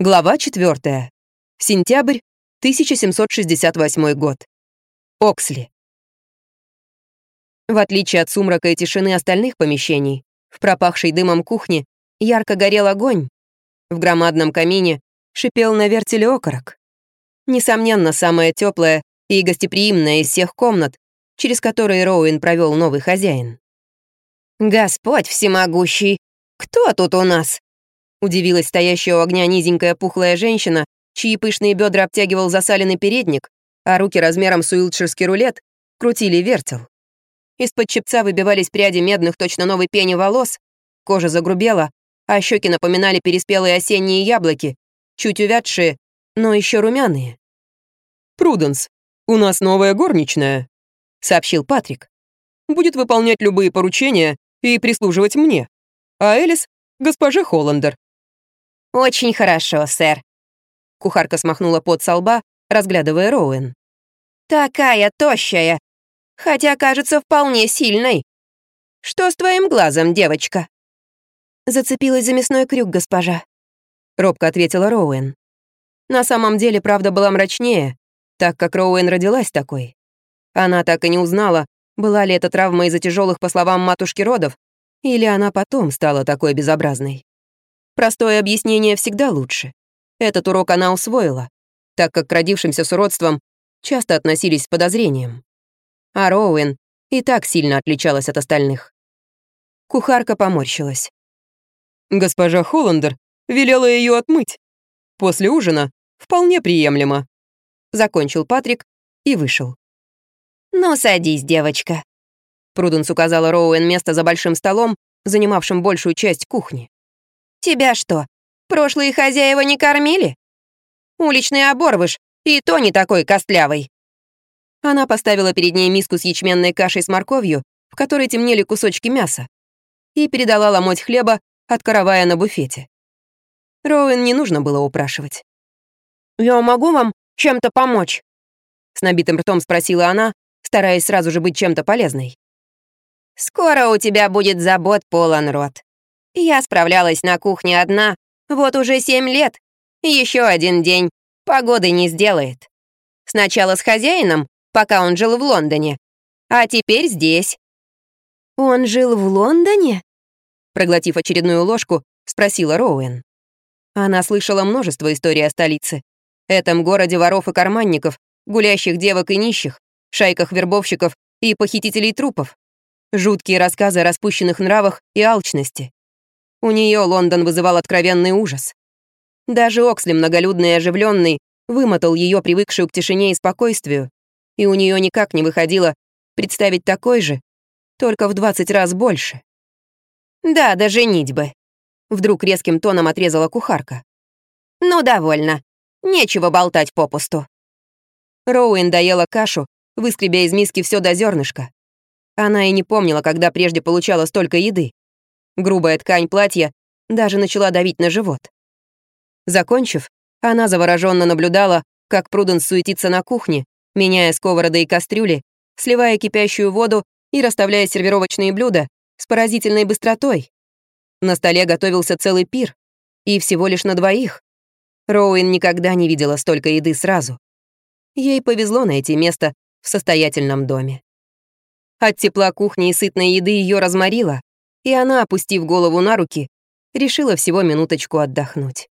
Глава 4. Сентябрь 1768 год. Оксли. В отличие от сумрака и тишины остальных помещений, в пропахшей дымом кухне ярко горел огонь. В громадном камине шипел на вертеле окорок. Несомненно, самая теплая и гостеприимная из всех комнат, через которые Роуэн провел новый хозяин. «Господь всемогущий! Кто тут у нас?» Удивилась стоящая у огня низенькая пухлая женщина, чьи пышные бедра обтягивал засаленный передник, а руки размером с уилтширский рулет крутили вертел. Из-под чепца выбивались пряди медных точно новой пени волос, кожа загрубела, а щеки напоминали переспелые осенние яблоки, чуть увядшие, но еще румяные. «Пруденс, у нас новая горничная», — сообщил Патрик. «Будет выполнять любые поручения и прислуживать мне. А Элис — госпоже Холландер. «Очень хорошо, сэр». Кухарка смахнула пот со лба, разглядывая Роуэн. «Такая тощая, хотя кажется вполне сильной. Что с твоим глазом, девочка?» «Зацепилась за мясной крюк, госпожа», — робко ответила Роуэн. На самом деле правда была мрачнее, так как Роуэн родилась такой. Она так и не узнала, была ли это травма из-за тяжелых, по словам матушки родов, или она потом стала такой безобразной. Простое объяснение всегда лучше. Этот урок она усвоила, так как к родившимся с уродством часто относились с подозрением. А Роуэн и так сильно отличалась от остальных. Кухарка поморщилась. «Госпожа Холландер велела ее отмыть. После ужина вполне приемлемо», — закончил Патрик и вышел. «Ну, садись, девочка», — Пруденс указала Роуэн место за большим столом, занимавшим большую часть кухни. Тебя что, прошлые хозяева не кормили? Уличный оборвыш, и то не такой костлявый». Она поставила перед ней миску с ячменной кашей с морковью, в которой темнели кусочки мяса, и передала ломоть хлеба от каравая на буфете. Роуэн не нужно было упрашивать. «Я могу вам чем-то помочь?» С набитым ртом спросила она, стараясь сразу же быть чем-то полезной. «Скоро у тебя будет забот полон рот», я справлялась на кухне одна, вот уже семь лет. Еще один день. Погоды не сделает. Сначала с хозяином, пока он жил в Лондоне, а теперь здесь. «Он жил в Лондоне?» Проглотив очередную ложку, спросила Роуэн. Она слышала множество историй о столице. Этом городе воров и карманников, гулящих девок и нищих, шайках вербовщиков и похитителей трупов. Жуткие рассказы о распущенных нравах и алчности. У нее Лондон вызывал откровенный ужас. Даже Оксли, многолюдный и оживленный, вымотал ее привыкшую к тишине и спокойствию, и у нее никак не выходило представить такой же, только в 20 раз больше. «Да, да бы. вдруг резким тоном отрезала кухарка. «Ну, довольно. Нечего болтать попусту». Роуэн доела кашу, выскребя из миски все до зернышка. Она и не помнила, когда прежде получала столько еды. Грубая ткань платья даже начала давить на живот. Закончив, она завороженно наблюдала, как Пруденс суетится на кухне, меняя сковороды и кастрюли, сливая кипящую воду и расставляя сервировочные блюда с поразительной быстротой. На столе готовился целый пир, и всего лишь на двоих. Роуэн никогда не видела столько еды сразу. Ей повезло найти место в состоятельном доме. От тепла кухни и сытной еды ее разморило, и она, опустив голову на руки, решила всего минуточку отдохнуть.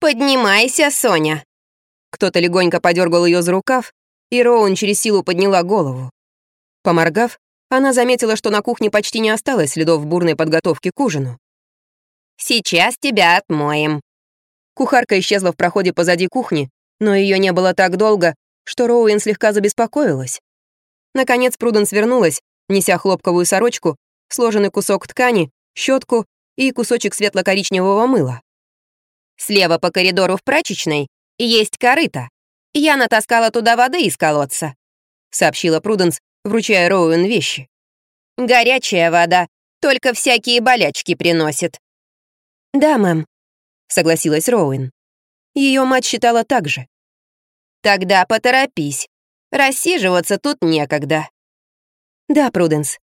«Поднимайся, Соня!» Кто-то легонько подергал ее за рукав, и Роун через силу подняла голову. Поморгав, она заметила, что на кухне почти не осталось следов бурной подготовки к ужину. «Сейчас тебя отмоем». Кухарка исчезла в проходе позади кухни, но ее не было так долго, что Роуэн слегка забеспокоилась. Наконец Пруден свернулась, неся хлопковую сорочку сложенный кусок ткани, щетку и кусочек светло-коричневого мыла. «Слева по коридору в прачечной есть корыто. Я натаскала туда воды из колодца», — сообщила Пруденс, вручая Роуэн вещи. «Горячая вода, только всякие болячки приносит». «Да, мэм», — согласилась Роуэн. Ее мать считала так же. «Тогда поторопись. Рассиживаться тут некогда». «Да, Пруденс»,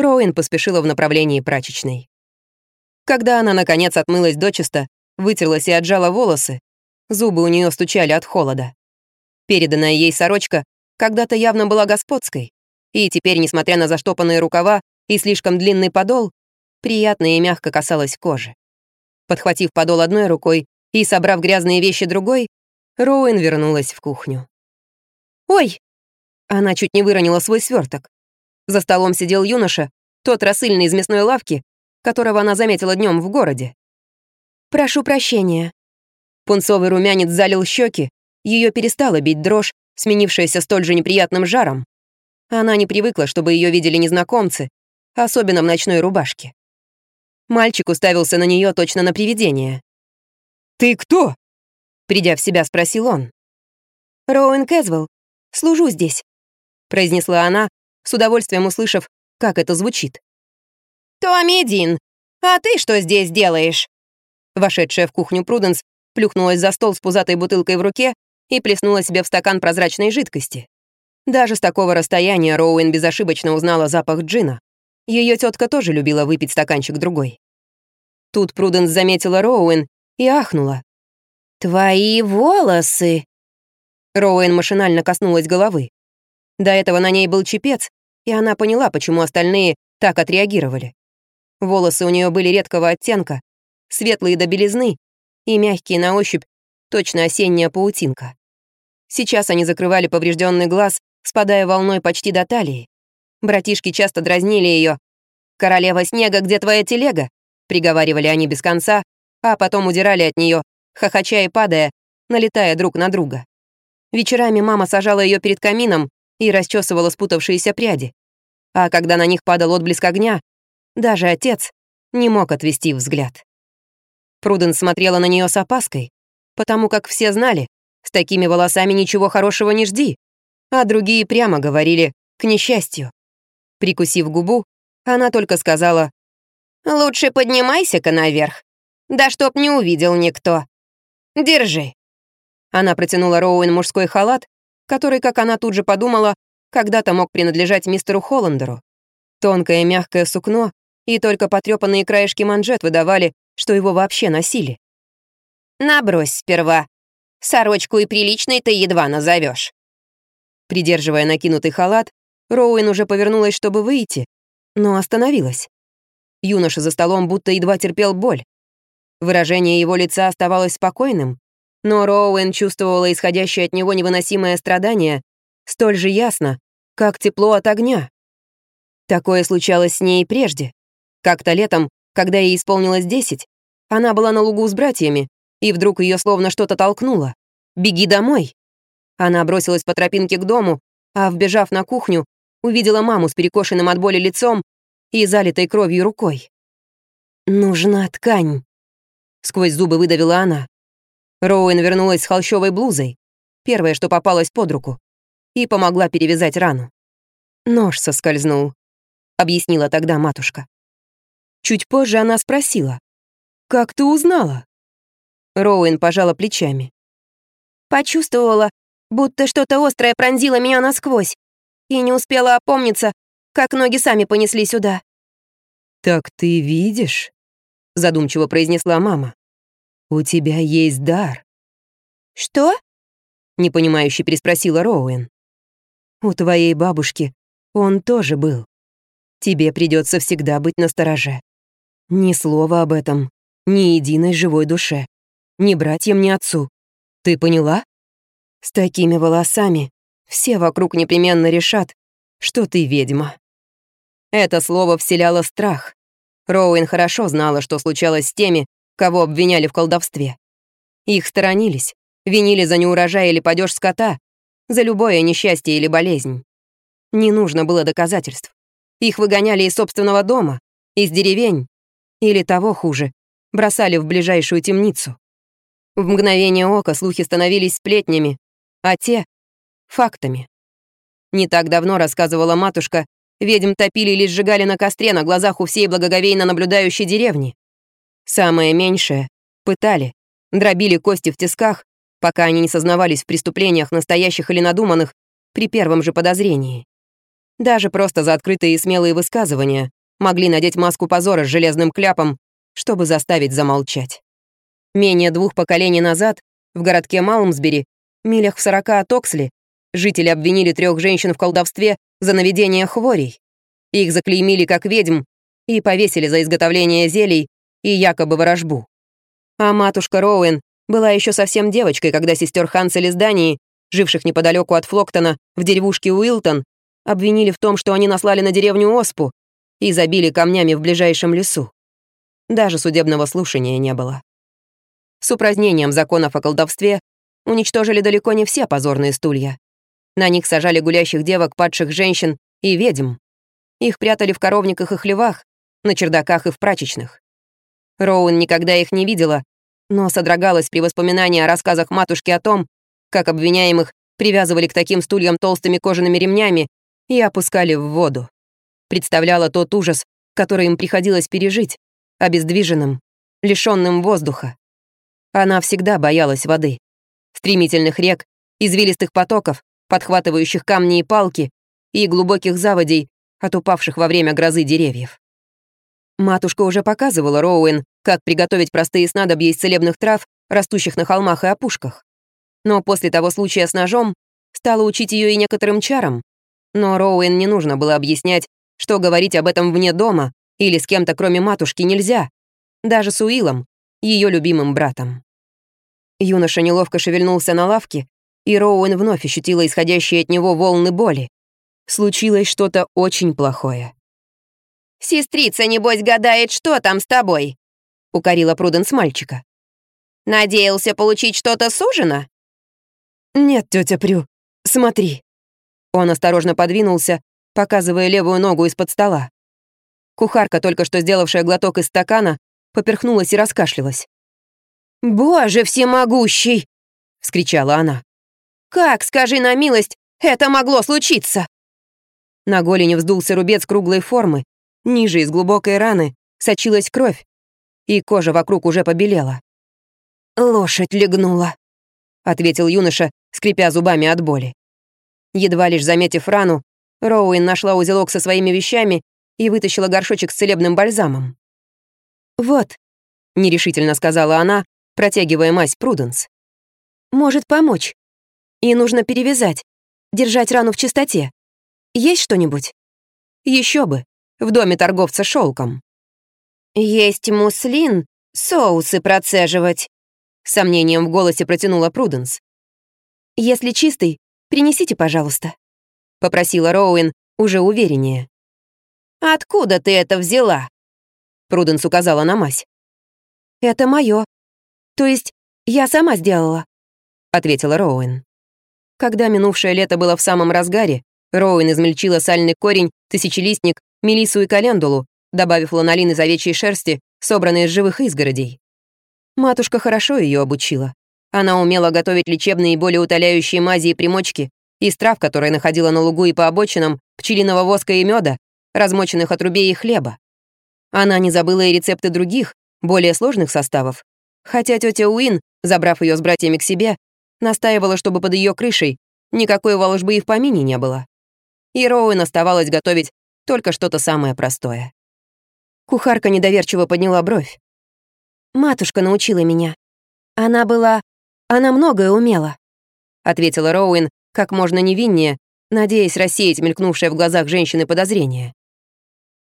Роуэн поспешила в направлении прачечной. Когда она, наконец, отмылась дочисто, вытерлась и отжала волосы, зубы у нее стучали от холода. Переданная ей сорочка когда-то явно была господской, и теперь, несмотря на заштопанные рукава и слишком длинный подол, приятно и мягко касалась кожи. Подхватив подол одной рукой и собрав грязные вещи другой, Роуэн вернулась в кухню. «Ой!» Она чуть не выронила свой сверток. За столом сидел юноша, тот рассыльный из мясной лавки, которого она заметила днем в городе. «Прошу прощения». Пунцовый румянец залил щеки, ее перестала бить дрожь, сменившаяся столь же неприятным жаром. Она не привыкла, чтобы ее видели незнакомцы, особенно в ночной рубашке. Мальчик уставился на нее точно на привидение. «Ты кто?» Придя в себя, спросил он. «Роуэн Кэзвелл, служу здесь», произнесла она, с удовольствием услышав, как это звучит. «Томми Дин, а ты что здесь делаешь?» Вошедшая в кухню Пруденс плюхнулась за стол с пузатой бутылкой в руке и плеснула себе в стакан прозрачной жидкости. Даже с такого расстояния Роуэн безошибочно узнала запах джина. Ее тетка тоже любила выпить стаканчик другой. Тут Пруденс заметила Роуэн и ахнула. «Твои волосы!» Роуэн машинально коснулась головы. До этого на ней был чепец, и она поняла, почему остальные так отреагировали. Волосы у нее были редкого оттенка, светлые до белизны и мягкие на ощупь, точно осенняя паутинка. Сейчас они закрывали поврежденный глаз, спадая волной почти до талии. Братишки часто дразнили ее. «Королева снега, где твоя телега?» — приговаривали они без конца, а потом удирали от нее, хохоча и падая, налетая друг на друга. Вечерами мама сажала ее перед камином и расчесывала спутавшиеся пряди. А когда на них падал отблеск огня, даже отец не мог отвести взгляд. Пруден смотрела на нее с опаской, потому как все знали, с такими волосами ничего хорошего не жди, а другие прямо говорили «к несчастью». Прикусив губу, она только сказала «Лучше поднимайся-ка наверх, да чтоб не увидел никто. Держи». Она протянула Роуэн мужской халат, который, как она тут же подумала, когда-то мог принадлежать мистеру Холландеру. Тонкое мягкое сукно и только потрепанные краешки манжет выдавали, что его вообще носили. «Набрось сперва. Сорочку и приличной ты едва назовешь. Придерживая накинутый халат, Роуэн уже повернулась, чтобы выйти, но остановилась. Юноша за столом будто едва терпел боль. Выражение его лица оставалось спокойным, но Роуэн чувствовала исходящее от него невыносимое страдание столь же ясно, как тепло от огня. Такое случалось с ней прежде. Как-то летом, когда ей исполнилось десять, она была на лугу с братьями, и вдруг ее словно что-то толкнуло. «Беги домой!» Она бросилась по тропинке к дому, а, вбежав на кухню, увидела маму с перекошенным от боли лицом и залитой кровью рукой. «Нужна ткань», — сквозь зубы выдавила она. Роуэн вернулась с холщовой блузой, первое, что попалось под руку, и помогла перевязать рану. «Нож соскользнул», — объяснила тогда матушка. Чуть позже она спросила, «Как ты узнала?» Роуэн пожала плечами. «Почувствовала, будто что-то острое пронзило меня насквозь, и не успела опомниться, как ноги сами понесли сюда». «Так ты видишь?» — задумчиво произнесла мама. «У тебя есть дар». «Что?» — непонимающе переспросила Роуэн. «У твоей бабушки он тоже был. Тебе придется всегда быть настороже. Ни слова об этом, ни единой живой душе, ни братьям, ни отцу. Ты поняла? С такими волосами все вокруг непременно решат, что ты ведьма». Это слово вселяло страх. Роуэн хорошо знала, что случалось с теми, кого обвиняли в колдовстве. Их сторонились, винили за неурожай или падеж скота, за любое несчастье или болезнь. Не нужно было доказательств. Их выгоняли из собственного дома, из деревень, или того хуже, бросали в ближайшую темницу. В мгновение ока слухи становились сплетнями, а те — фактами. Не так давно, рассказывала матушка, ведьм топили или сжигали на костре на глазах у всей благоговейно наблюдающей деревни. Самое меньшее — пытали, дробили кости в тисках, пока они не сознавались в преступлениях, настоящих или надуманных, при первом же подозрении. Даже просто за открытые и смелые высказывания могли надеть маску позора с железным кляпом, чтобы заставить замолчать. Менее двух поколений назад в городке Малмсбери, милях в сорока от Оксли, жители обвинили трех женщин в колдовстве за наведение хворей. Их заклеймили как ведьм и повесили за изготовление зелий и якобы ворожбу. А матушка Роуэн была еще совсем девочкой, когда сестер Хансель из Дании, живших неподалеку от Флоктона, в деревушке Уилтон, обвинили в том, что они наслали на деревню оспу и забили камнями в ближайшем лесу. Даже судебного слушания не было. С упразднением законов о колдовстве уничтожили далеко не все позорные стулья. На них сажали гулящих девок, падших женщин и ведьм. Их прятали в коровниках и хлевах, на чердаках и в прачечных. Роуэн никогда их не видела, но содрогалась при воспоминании о рассказах матушки о том, как обвиняемых привязывали к таким стульям толстыми кожаными ремнями и опускали в воду. Представляла тот ужас, который им приходилось пережить, обездвиженным, лишенным воздуха. Она всегда боялась воды, стремительных рек, извилистых потоков, подхватывающих камни и палки, и глубоких заводей от упавших во время грозы деревьев. Матушка уже показывала Роуэн, как приготовить простые снадобья из целебных трав, растущих на холмах и опушках. Но после того случая с ножом стала учить ее и некоторым чарам. Но Роуэн не нужно было объяснять, что говорить об этом вне дома или с кем-то, кроме матушки, нельзя. Даже с Уиллом, ее любимым братом. Юноша неловко шевельнулся на лавке, и Роуэн вновь ощутила исходящие от него волны боли. Случилось что-то очень плохое. «Сестрица, небось, гадает, что там с тобой?» — укорила Пруденс мальчика. «Надеялся получить что-то с ужина?» «Нет, тетя Прю, смотри». Он осторожно подвинулся, показывая левую ногу из-под стола. Кухарка, только что сделавшая глоток из стакана, поперхнулась и раскашлялась. «Боже всемогущий!» — вскричала она. «Как, скажи на милость, это могло случиться?» На голени вздулся рубец круглой формы, ниже из глубокой раны сочилась кровь, и кожа вокруг уже побелела. «Лошадь легнула», — ответил юноша, скрипя зубами от боли. Едва лишь заметив рану, Роуэн нашла узелок со своими вещами и вытащила горшочек с целебным бальзамом. «Вот», — нерешительно сказала она, протягивая мазь Пруденс. «Может помочь. И нужно перевязать, держать рану в чистоте. Есть что-нибудь? Еще бы, в доме торговца шелком. «Есть муслин, соусы процеживать», — сомнением в голосе протянула Пруденс. «Если чистый, принесите, пожалуйста», — попросила Роуэн уже увереннее. «Откуда ты это взяла?» Пруденс указала на мазь. «Это мое. То есть я сама сделала», — ответила Роуэн. Когда минувшее лето было в самом разгаре, Роуэн измельчила сальный корень, тысячелистник, мелису и календулу, добавив ланолин из овечьей шерсти, собранной из живых изгородей. Матушка хорошо ее обучила. Она умела готовить лечебные и более утоляющие мази и примочки из трав, которые находила на лугу и по обочинам, пчелиного воска и меда, размоченных отрубей и хлеба. Она не забыла и рецепты других, более сложных составов, хотя тетя Уин, забрав ее с братьями к себе, настаивала, чтобы под ее крышей никакой волжбы и в помине не было. И Роуэн оставалось готовить только что-то самое простое. Кухарка недоверчиво подняла бровь. «Матушка научила меня. Она была... Она многое умела», — ответила Роуэн как можно невиннее, надеясь рассеять мелькнувшее в глазах женщины подозрение.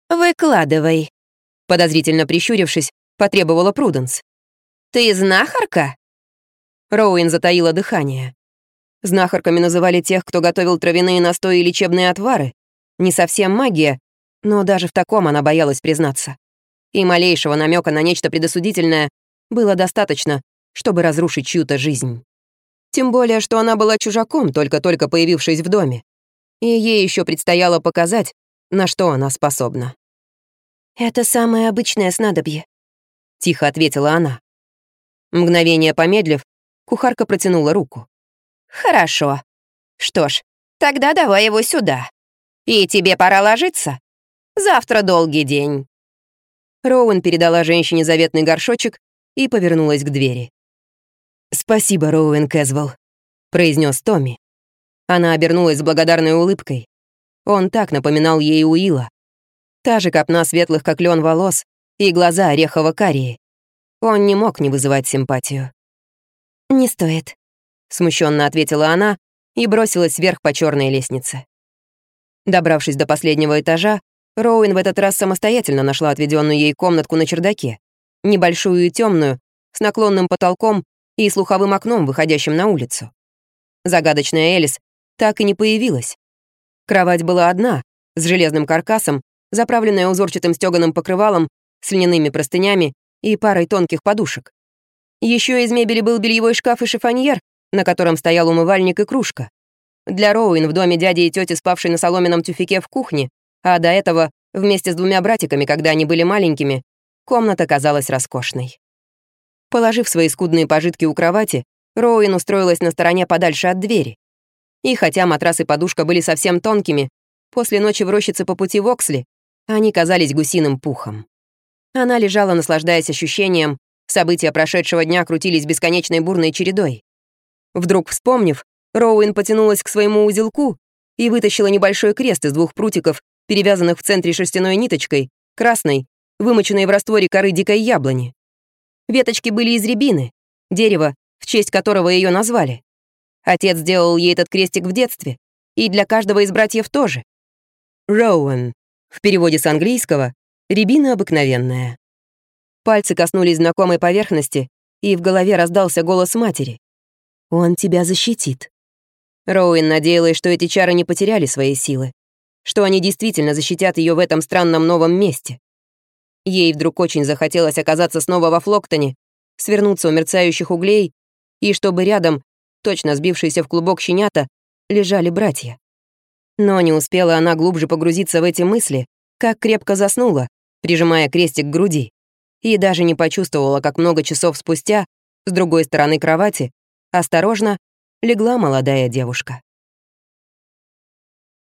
«Выкладывай», — подозрительно прищурившись, потребовала Пруденс. «Ты знахарка?» Роуэн затаила дыхание. Знахарками называли тех, кто готовил травяные настои и лечебные отвары. Не совсем магия, но даже в таком она боялась признаться. И малейшего намека на нечто предосудительное было достаточно, чтобы разрушить чью-то жизнь. Тем более, что она была чужаком, только-только появившись в доме. И ей еще предстояло показать, на что она способна. «Это самое обычное снадобье», — тихо ответила она. Мгновение помедлив, Кухарка протянула руку. «Хорошо. Что ж, тогда давай его сюда. И тебе пора ложиться. Завтра долгий день». Роуэн передала женщине заветный горшочек и повернулась к двери. «Спасибо, Роуэн Кэзвелл», — произнес Томми. Она обернулась с благодарной улыбкой. Он так напоминал ей Уила. Та же копна светлых, как лен волос, и глаза орехово-карие. он не мог не вызывать симпатию. «Не стоит», — смущенно ответила она и бросилась вверх по черной лестнице. Добравшись до последнего этажа, Роуэн в этот раз самостоятельно нашла отведенную ей комнатку на чердаке, небольшую и темную, с наклонным потолком и слуховым окном, выходящим на улицу. Загадочная Элис так и не появилась. Кровать была одна, с железным каркасом, заправленная узорчатым стёганым покрывалом, с льняными простынями и парой тонких подушек. Еще из мебели был бельевой шкаф и шифоньер, на котором стоял умывальник и кружка. Для Роуин в доме дяди и тети, спавшей на соломенном тюфике в кухне, а до этого вместе с двумя братиками, когда они были маленькими, комната казалась роскошной. Положив свои скудные пожитки у кровати, Роуин устроилась на стороне подальше от двери. И хотя матрас и подушка были совсем тонкими, после ночи в рощице по пути в Оксли они казались гусиным пухом. Она лежала, наслаждаясь ощущением, события прошедшего дня крутились бесконечной бурной чередой. Вдруг вспомнив, Роуин потянулась к своему узелку и вытащила небольшой крест из двух прутиков, перевязанных в центре шерстяной ниточкой, красной, вымоченной в растворе коры дикой яблони. Веточки были из рябины, дерева, в честь которого ее назвали. Отец сделал ей этот крестик в детстве, и для каждого из братьев тоже. Роуэн. В переводе с английского «рябина обыкновенная». Пальцы коснулись знакомой поверхности, и в голове раздался голос матери. «Он тебя защитит». Роуэн надеялась, что эти чары не потеряли своей силы, что они действительно защитят ее в этом странном новом месте. Ей вдруг очень захотелось оказаться снова во Флоктоне, свернуться у мерцающих углей, и чтобы рядом, точно сбившиеся в клубок щенята, лежали братья. Но не успела она глубже погрузиться в эти мысли, как крепко заснула, прижимая крестик к груди, и даже не почувствовала, как много часов спустя, с другой стороны кровати, осторожно легла молодая девушка.